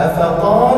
أفقال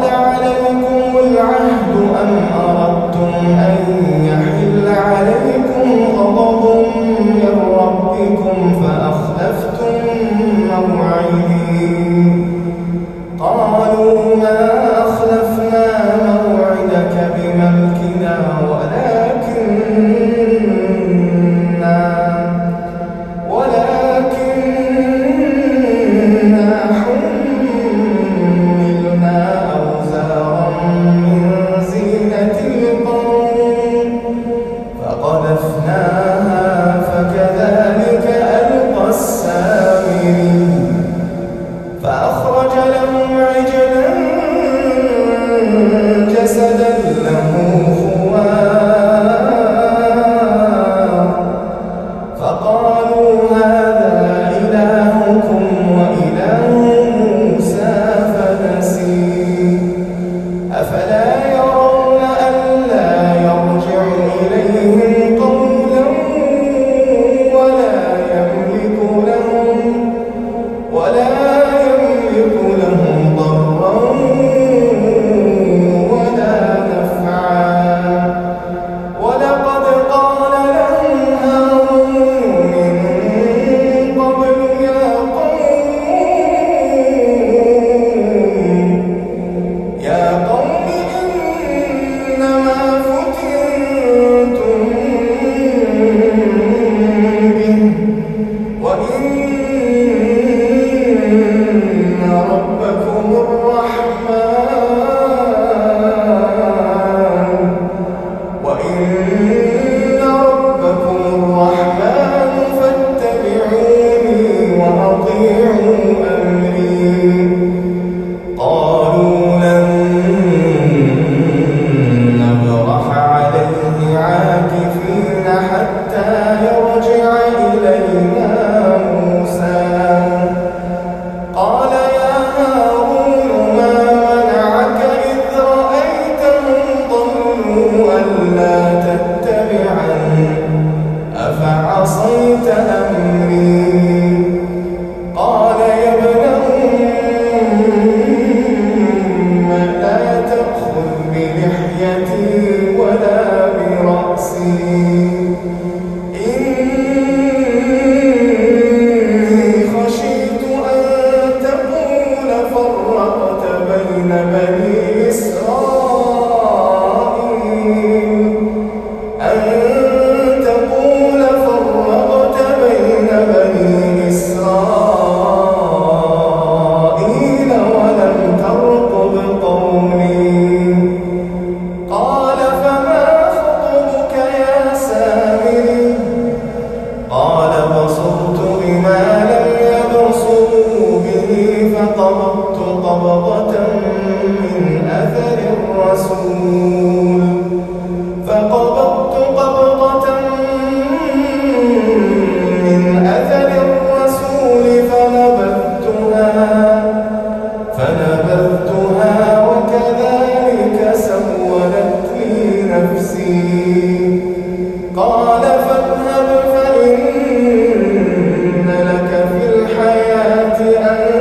Gracias.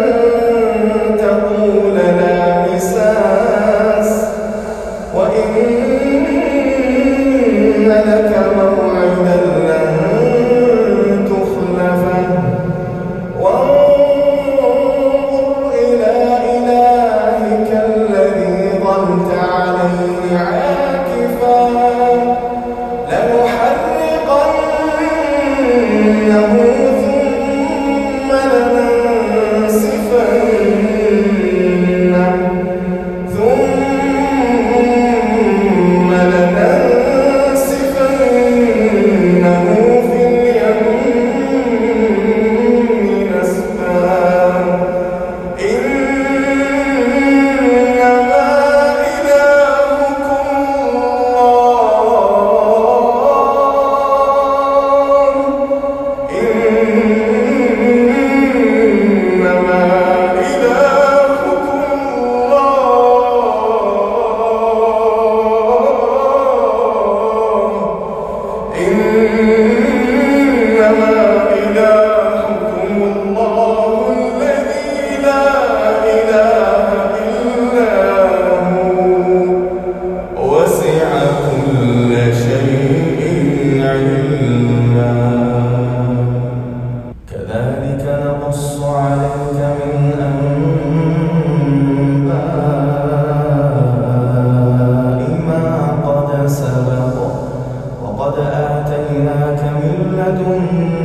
قد آتيناك من لدنا